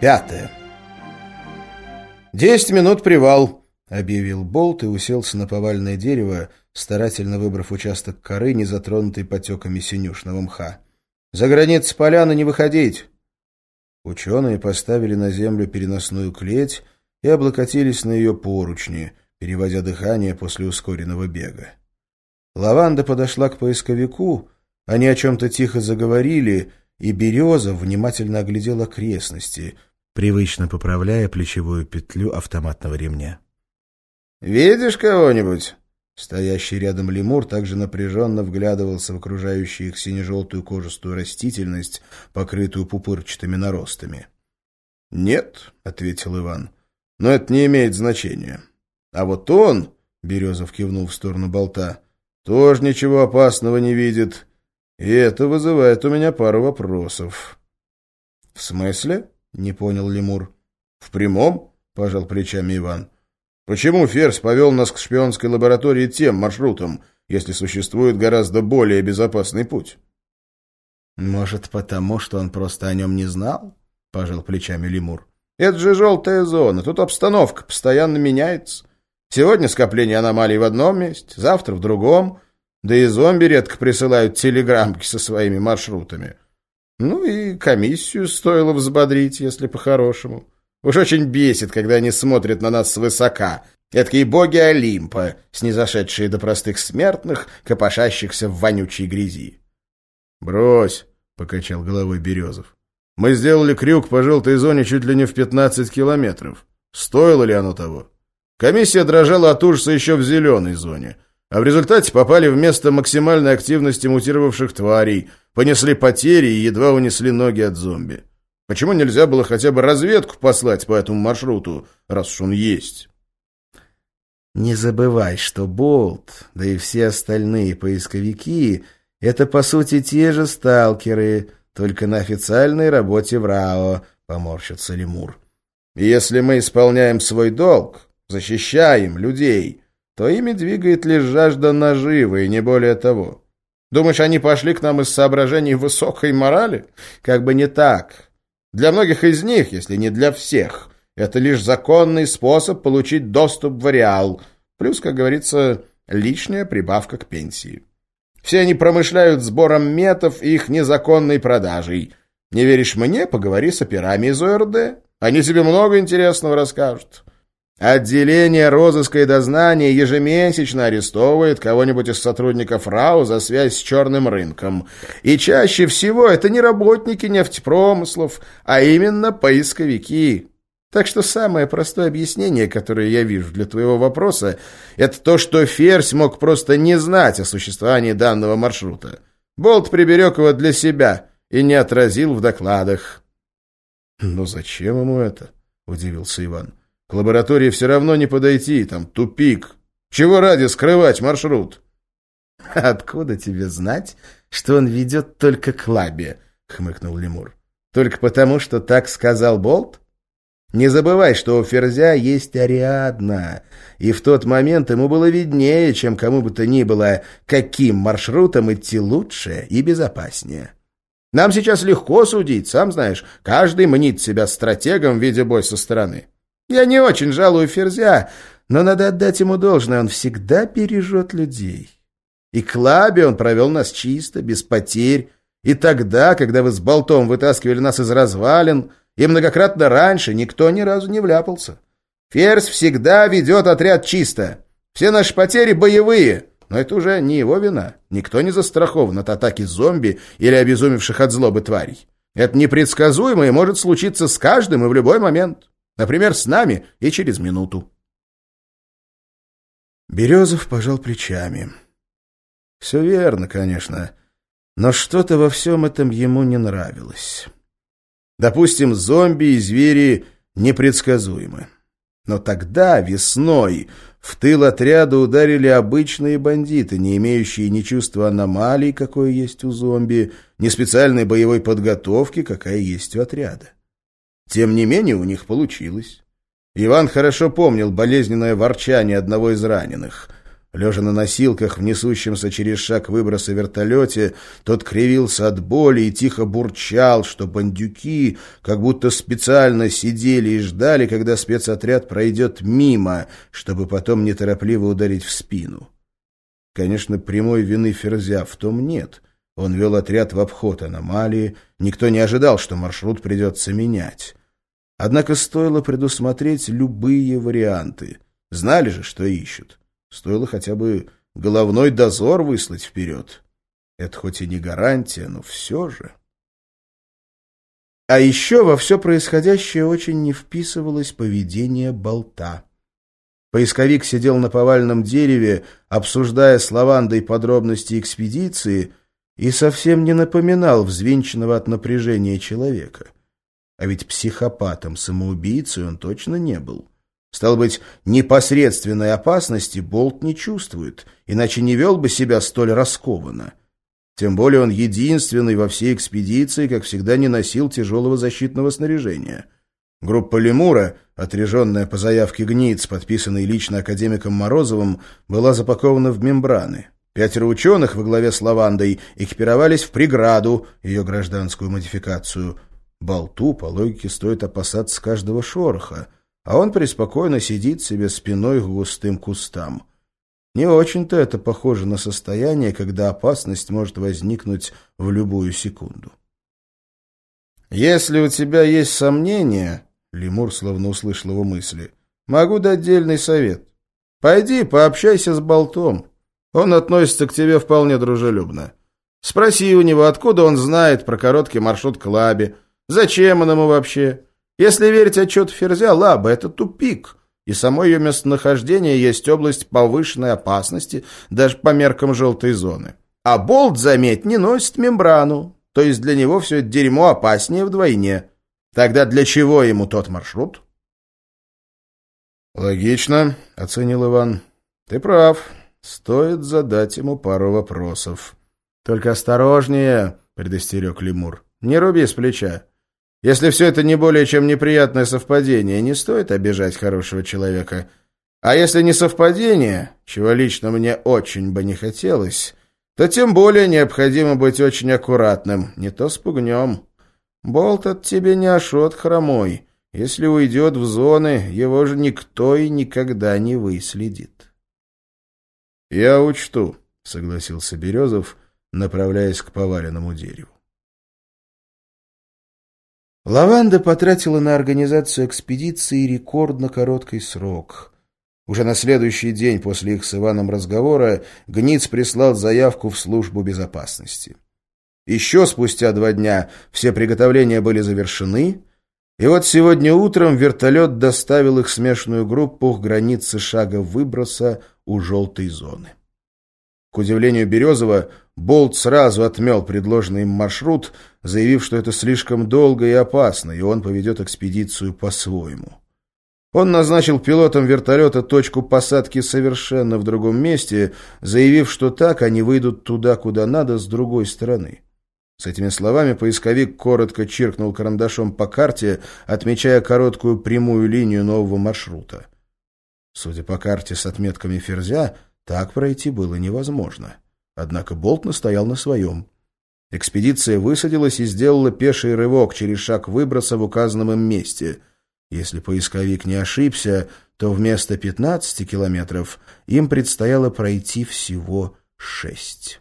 Пятое. «Десять минут привал», — объявил Болт и уселся на повальное дерево, старательно выбрав участок коры, не затронутый потеками синюшного мха. «За границы поляны не выходить!» Ученые поставили на землю переносную клеть и облокотились на ее поручни, переводя дыхание после ускоренного бега. Лаванда подошла к поисковику, они о чем-то тихо заговорили, и Береза внимательно оглядел окрестности — привычно поправляя плечевую петлю автоматного ремня. «Видишь кого-нибудь?» Стоящий рядом лемур также напряженно вглядывался в окружающую их сине-желтую кожистую растительность, покрытую пупырчатыми наростами. «Нет», — ответил Иван, — «но это не имеет значения. А вот он...» — Березов кивнул в сторону болта — тоже ничего опасного не видит. И это вызывает у меня пару вопросов. — В смысле? — не понял лемур. — В прямом? — пожал плечами Иван. — Почему Ферзь повел нас к шпионской лаборатории тем маршрутом, если существует гораздо более безопасный путь? — Может, потому, что он просто о нем не знал? — пожал плечами лемур. — Это же желтая зона, тут обстановка постоянно меняется. Сегодня скопление аномалий в одном месте, завтра в другом, да и зомби редко присылают телеграммки со своими маршрутами. — ну и комиссию стоило взбодрить, если по-хорошему. Уж очень бесит, когда они смотрят на нас свысока. Эдакие боги Олимпа, снизошедшие до простых смертных, копошащихся в вонючей грязи. «Брось», — покачал головой Березов. «Мы сделали крюк по желтой зоне чуть ли не в пятнадцать километров. Стоило ли оно того? Комиссия дрожала от ужаса еще в зеленой зоне» а в результате попали в место максимальной активности мутировавших тварей, понесли потери и едва унесли ноги от зомби. Почему нельзя было хотя бы разведку послать по этому маршруту, раз уж он есть? Не забывай, что Болт, да и все остальные поисковики — это, по сути, те же сталкеры, только на официальной работе в РАО, — поморщится лемур. И если мы исполняем свой долг, защищаем людей, то ими двигает лишь жажда наживы, и не более того. Думаешь, они пошли к нам из соображений высокой морали? Как бы не так. Для многих из них, если не для всех, это лишь законный способ получить доступ в ареал, плюс, как говорится, лишняя прибавка к пенсии. Все они промышляют сбором метов и их незаконной продажей. Не веришь мне? Поговори с операми из ОРД. Они тебе много интересного расскажут. Отделение розыска и дознания ежемесячно арестовывает кого-нибудь из сотрудников РАУ за связь с черным рынком. И чаще всего это не работники нефтепромыслов, а именно поисковики. Так что самое простое объяснение, которое я вижу для твоего вопроса, это то, что Ферзь мог просто не знать о существовании данного маршрута. Болт приберег его для себя и не отразил в докладах. «Но зачем ему это?» — удивился Иван. К лаборатории все равно не подойти, там тупик. Чего ради скрывать маршрут? — Откуда тебе знать, что он ведет только к лабе? — хмыкнул лемур. — Только потому, что так сказал Болт? Не забывай, что у Ферзя есть Ариадна, и в тот момент ему было виднее, чем кому бы то ни было, каким маршрутом идти лучше и безопаснее. Нам сейчас легко судить, сам знаешь, каждый мнит себя стратегом в виде бой со стороны. Я не очень жалую Ферзя, но надо отдать ему должное, он всегда бережет людей. И к лабе он провел нас чисто, без потерь. И тогда, когда вы с болтом вытаскивали нас из развалин, и многократно раньше никто ни разу не вляпался. Ферзь всегда ведет отряд чисто. Все наши потери боевые, но это уже не его вина. Никто не застрахован от атаки зомби или обезумевших от злобы тварей. Это непредсказуемо и может случиться с каждым и в любой момент. Например, с нами и через минуту. Березов пожал плечами. Все верно, конечно, но что-то во всем этом ему не нравилось. Допустим, зомби и звери непредсказуемы. Но тогда, весной, в тыл отряда ударили обычные бандиты, не имеющие ни чувства аномалий, какое есть у зомби, ни специальной боевой подготовки, какая есть у отряда. Тем не менее, у них получилось. Иван хорошо помнил болезненное ворчание одного из раненых. Лежа на носилках в несущемся через шаг выброса вертолете, тот кривился от боли и тихо бурчал, что бандюки как будто специально сидели и ждали, когда спецотряд пройдет мимо, чтобы потом неторопливо ударить в спину. Конечно, прямой вины Ферзя в том нет. Он вел отряд в обход аномалии, никто не ожидал, что маршрут придется менять. Однако стоило предусмотреть любые варианты. Знали же, что ищут. Стоило хотя бы головной дозор выслать вперед. Это хоть и не гарантия, но все же. А еще во все происходящее очень не вписывалось поведение болта. Поисковик сидел на повальном дереве, обсуждая с лавандой подробности экспедиции, и совсем не напоминал взвинченного от напряжения человека. А ведь психопатом-самоубийцей он точно не был. Стал быть, непосредственной опасности Болт не чувствует, иначе не вел бы себя столь раскованно. Тем более он единственный во всей экспедиции, как всегда, не носил тяжелого защитного снаряжения. Группа «Лемура», отряженная по заявке ГНИЦ, подписанной лично академиком Морозовым, была запакована в мембраны. Пятеро ученых во главе с Лавандой экипировались в преграду, ее гражданскую модификацию. Болту, по логике, стоит опасаться каждого шороха — а он преспокойно сидит себе спиной к густым кустам. Не очень-то это похоже на состояние, когда опасность может возникнуть в любую секунду. «Если у тебя есть сомнения...» — Лемур словно услышал его мысли. «Могу дать дельный совет. Пойди, пообщайся с Болтом. Он относится к тебе вполне дружелюбно. Спроси у него, откуда он знает про короткий маршрут к Лабе, зачем он ему вообще, если верить отчету Ферзя, Лаба — это тупик, и само ее местонахождение есть область повышенной опасности даже по меркам желтой зоны. А болт, заметь, не носит мембрану, то есть для него все это дерьмо опаснее вдвойне. Тогда для чего ему тот маршрут? «Логично», — оценил Иван. «Ты прав. Стоит задать ему пару вопросов». «Только осторожнее», — предостерег Лемур. «Не руби с плеча. Если все это не более чем неприятное совпадение, не стоит обижать хорошего человека. А если не совпадение, чего лично мне очень бы не хотелось, то тем более необходимо быть очень аккуратным, не то спугнем. Болт от тебе не ошот хромой. Если уйдет в зоны, его же никто и никогда не выследит. — Я учту, — согласился Березов, направляясь к поваленному дереву. Лаванда потратила на организацию экспедиции рекордно короткий срок. Уже на следующий день после их с Иваном разговора Гниц прислал заявку в службу безопасности. Еще спустя два дня все приготовления были завершены, и вот сегодня утром вертолет доставил их смешанную группу к границе шага выброса у желтой зоны. К удивлению Березова, Болт сразу отмел предложенный им маршрут, заявив, что это слишком долго и опасно, и он поведет экспедицию по-своему. Он назначил пилотам вертолета точку посадки совершенно в другом месте, заявив, что так они выйдут туда, куда надо, с другой стороны. С этими словами поисковик коротко чиркнул карандашом по карте, отмечая короткую прямую линию нового маршрута. Судя по карте с отметками ферзя, так пройти было невозможно. Однако Болт настоял на своем. Экспедиция высадилась и сделала пеший рывок через шаг выброса в указанном им месте. Если поисковик не ошибся, то вместо 15 километров им предстояло пройти всего шесть.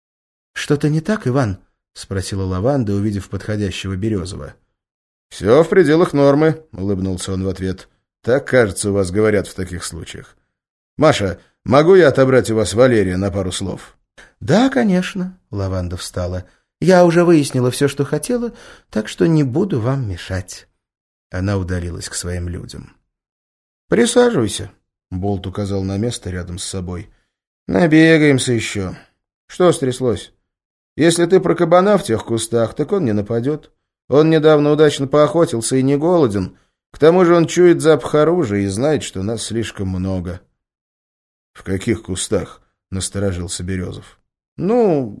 — Что-то не так, Иван? — спросила Лаванда, увидев подходящего Березова. — Все в пределах нормы, — улыбнулся он в ответ. — Так, кажется, у вас говорят в таких случаях. — Маша, Могу я отобрать у вас Валерия на пару слов?» «Да, конечно», — Лаванда встала. «Я уже выяснила все, что хотела, так что не буду вам мешать». Она удалилась к своим людям. «Присаживайся», — Болт указал на место рядом с собой. «Набегаемся еще. Что стряслось? Если ты про кабана в тех кустах, так он не нападет. Он недавно удачно поохотился и не голоден. К тому же он чует запах оружия и знает, что нас слишком много». «В каких кустах?» — насторожился Березов. «Ну,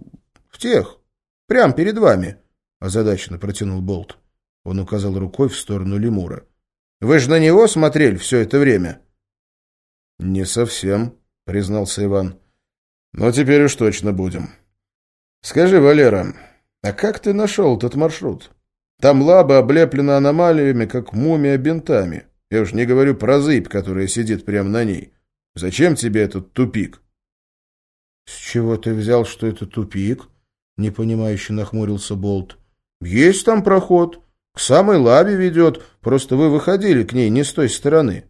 в тех. Прям перед вами», — озадаченно протянул Болт. Он указал рукой в сторону лемура. «Вы же на него смотрели все это время?» «Не совсем», — признался Иван. «Но теперь уж точно будем. Скажи, Валера, а как ты нашел этот маршрут? Там лаба облеплена аномалиями, как мумия бинтами. Я уж не говорю про зыбь, которая сидит прямо на ней. Зачем тебе этот тупик?» «С чего ты взял, что это тупик?» — непонимающе нахмурился Болт. «Есть там проход. К самой лабе ведет. Просто вы выходили к ней не с той стороны.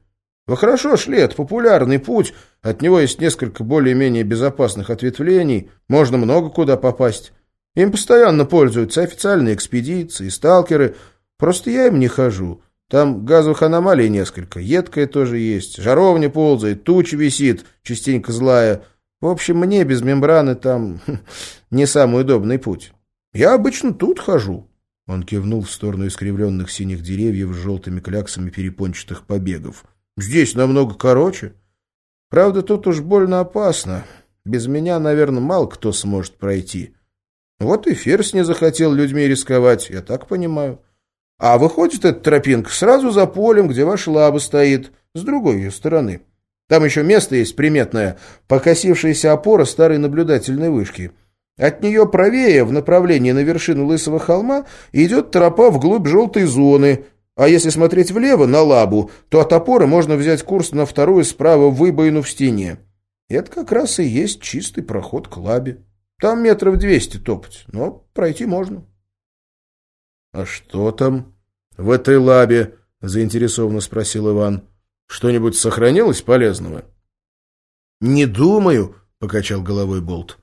Вы хорошо шли, это популярный путь. От него есть несколько более-менее безопасных ответвлений. Можно много куда попасть. Им постоянно пользуются официальные экспедиции, сталкеры. Просто я им не хожу. Там газовых аномалий несколько. Едкая тоже есть. Жаровня ползает, туча висит, частенько злая. В общем, мне без мембраны там не самый удобный путь. Я обычно тут хожу. Он кивнул в сторону искривленных синих деревьев с желтыми кляксами перепончатых побегов. Здесь намного короче. Правда, тут уж больно опасно. Без меня, наверное, мало кто сможет пройти. Вот и Ферзь не захотел людьми рисковать, я так понимаю. А выходит эта тропинка сразу за полем, где ваша лаба стоит, с другой ее стороны. Там еще место есть приметное, покосившаяся опора старой наблюдательной вышки. От нее правее, в направлении на вершину Лысого холма, идет тропа вглубь желтой зоны, а если смотреть влево, на лабу, то от опоры можно взять курс на вторую справа выбоину в стене. Это как раз и есть чистый проход к лабе. Там метров двести топать, но пройти можно. — А что там в этой лабе? — заинтересованно спросил Иван. — Что-нибудь сохранилось полезного? — Не думаю, — покачал головой Болт.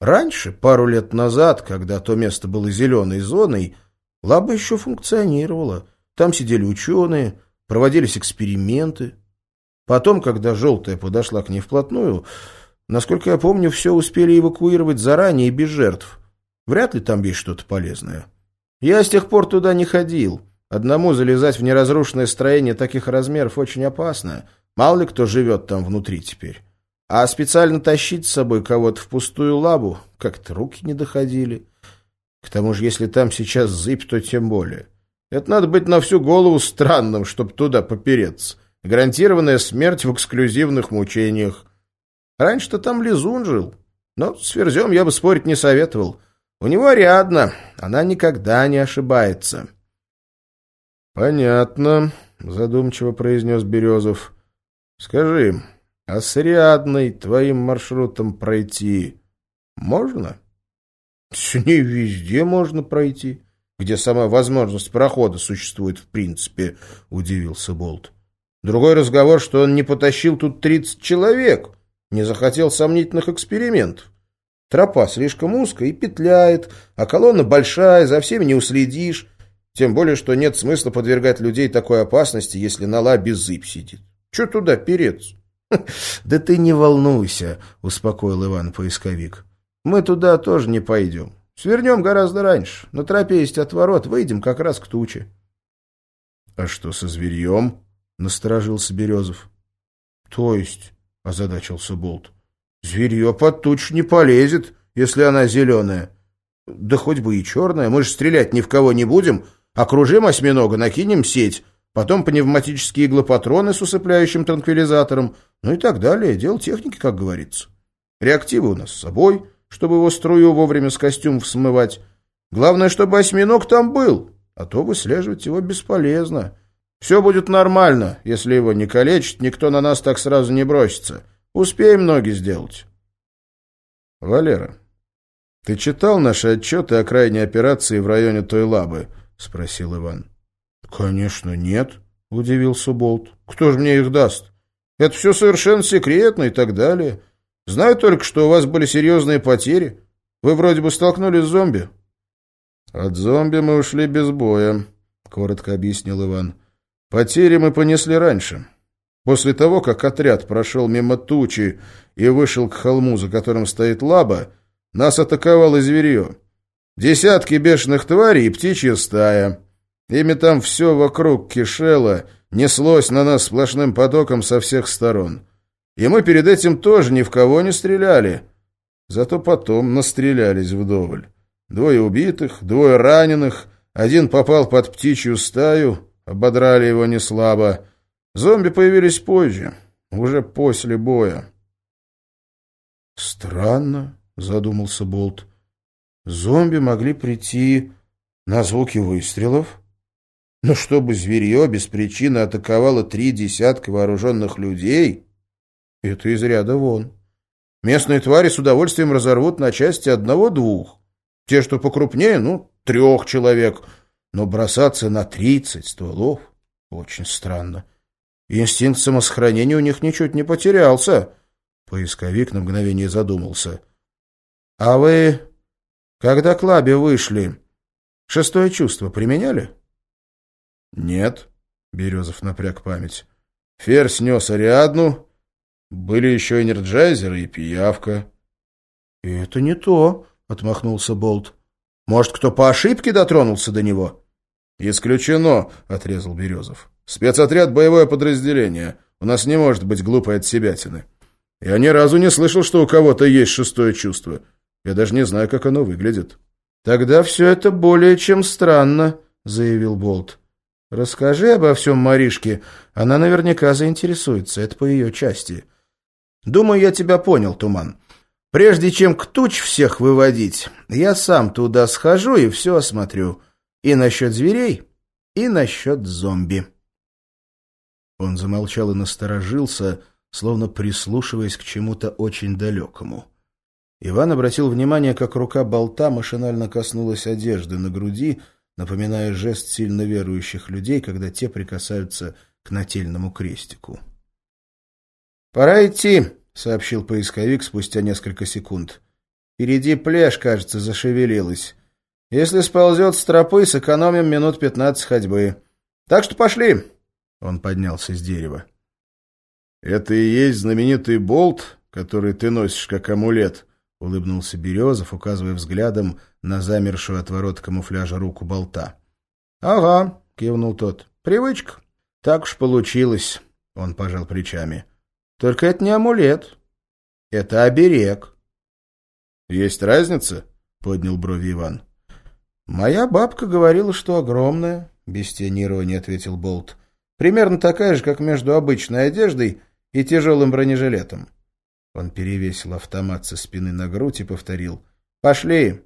Раньше, пару лет назад, когда то место было зеленой зоной, лаба еще функционировала. Там сидели ученые, проводились эксперименты. Потом, когда желтая подошла к ней вплотную, насколько я помню, все успели эвакуировать заранее без жертв. Вряд ли там есть что-то полезное. Я с тех пор туда не ходил. Одному залезать в неразрушенное строение таких размеров очень опасно. Мало ли кто живет там внутри теперь. А специально тащить с собой кого-то в пустую лабу как-то руки не доходили. К тому же, если там сейчас зыбь, то тем более. Это надо быть на всю голову странным, чтобы туда попереться. Гарантированная смерть в эксклюзивных мучениях. Раньше-то там Лизун жил. Но с Ферзем я бы спорить не советовал. У него Ариадна. Она никогда не ошибается. — Понятно, — задумчиво произнес Березов. — Скажи, а с Ариадной твоим маршрутом пройти можно? — С ней везде можно пройти где сама возможность прохода существует в принципе, — удивился Болт. Другой разговор, что он не потащил тут тридцать человек, не захотел сомнительных экспериментов. Тропа слишком узкая и петляет, а колонна большая, за всеми не уследишь. Тем более, что нет смысла подвергать людей такой опасности, если на лабе зыбь сидит. Че туда переться? — Да ты не волнуйся, — успокоил Иван-поисковик. — Мы туда тоже не пойдем. Свернем гораздо раньше. На тропе есть отворот, выйдем как раз к туче. — А что со зверьем? — насторожился Березов. — То есть, — озадачился Болт, — зверье под тучу не полезет, если она зеленая. Да хоть бы и черная, мы же стрелять ни в кого не будем. Окружим осьминога, накинем сеть, потом пневматические иглопатроны с усыпляющим транквилизатором, ну и так далее. Дело техники, как говорится. Реактивы у нас с собой — чтобы его струю вовремя с костюмов смывать. Главное, чтобы осьминог там был, а то выслеживать его бесполезно. Все будет нормально, если его не калечить, никто на нас так сразу не бросится. Успеем ноги сделать. Валера, ты читал наши отчеты о крайней операции в районе той лабы? Спросил Иван. Конечно, нет, удивился Болт. Кто же мне их даст? Это все совершенно секретно и так далее. Знаю только, что у вас были серьезные потери. Вы вроде бы столкнулись с зомби. От зомби мы ушли без боя, коротко объяснил Иван. Потери мы понесли раньше. После того, как отряд прошел мимо тучи и вышел к холму, за которым стоит лаба, нас атаковало зверье. Десятки бешеных тварей и птичья стая. Ими там все вокруг кишело, неслось на нас сплошным потоком со всех сторон. И мы перед этим тоже ни в кого не стреляли. Зато потом настрелялись вдоволь. Двое убитых, двое раненых, один попал под птичью стаю, ободрали его неслабо. Зомби появились позже, уже после боя. Странно, задумался Болт. Зомби могли прийти на звуки выстрелов. Но чтобы зверье без причины атаковало три десятка вооруженных людей, это из ряда вон. Местные твари с удовольствием разорвут на части одного-двух. Те, что покрупнее, ну, трех человек. Но бросаться на тридцать стволов очень странно. Инстинкт самосохранения у них ничуть не потерялся. Поисковик на мгновение задумался. — А вы, когда к лабе вышли, шестое чувство применяли? — Нет, — Березов напряг память. — Фер снес Ариадну, были еще энерджайзеры и пиявка. — Это не то, — отмахнулся Болт. — Может, кто по ошибке дотронулся до него? — Исключено, — отрезал Березов. — Спецотряд — боевое подразделение. У нас не может быть глупой отсебятины. Я ни разу не слышал, что у кого-то есть шестое чувство. Я даже не знаю, как оно выглядит. — Тогда все это более чем странно, — заявил Болт. — Расскажи обо всем Маришке. Она наверняка заинтересуется. Это по ее части. — Думаю, я тебя понял, Туман. Прежде чем к туч всех выводить, я сам туда схожу и все осмотрю. И насчет зверей, и насчет зомби. Он замолчал и насторожился, словно прислушиваясь к чему-то очень далекому. Иван обратил внимание, как рука болта машинально коснулась одежды на груди, напоминая жест сильно верующих людей, когда те прикасаются к нательному крестику. «Пора идти», — сообщил поисковик спустя несколько секунд. «Впереди пляж, кажется, зашевелилась. Если сползет с тропы, сэкономим минут пятнадцать ходьбы. Так что пошли!» Он поднялся с дерева. «Это и есть знаменитый болт, который ты носишь как амулет», — улыбнулся Березов, указывая взглядом на замершую от ворот камуфляжа руку болта. «Ага», — кивнул тот, — «привычка. Так уж получилось», — он пожал плечами. Только это не амулет. Это оберег. — Есть разница? — поднял брови Иван. — Моя бабка говорила, что огромная, — без тени иронии ответил Болт. — Примерно такая же, как между обычной одеждой и тяжелым бронежилетом. Он перевесил автомат со спины на грудь и повторил. — Пошли.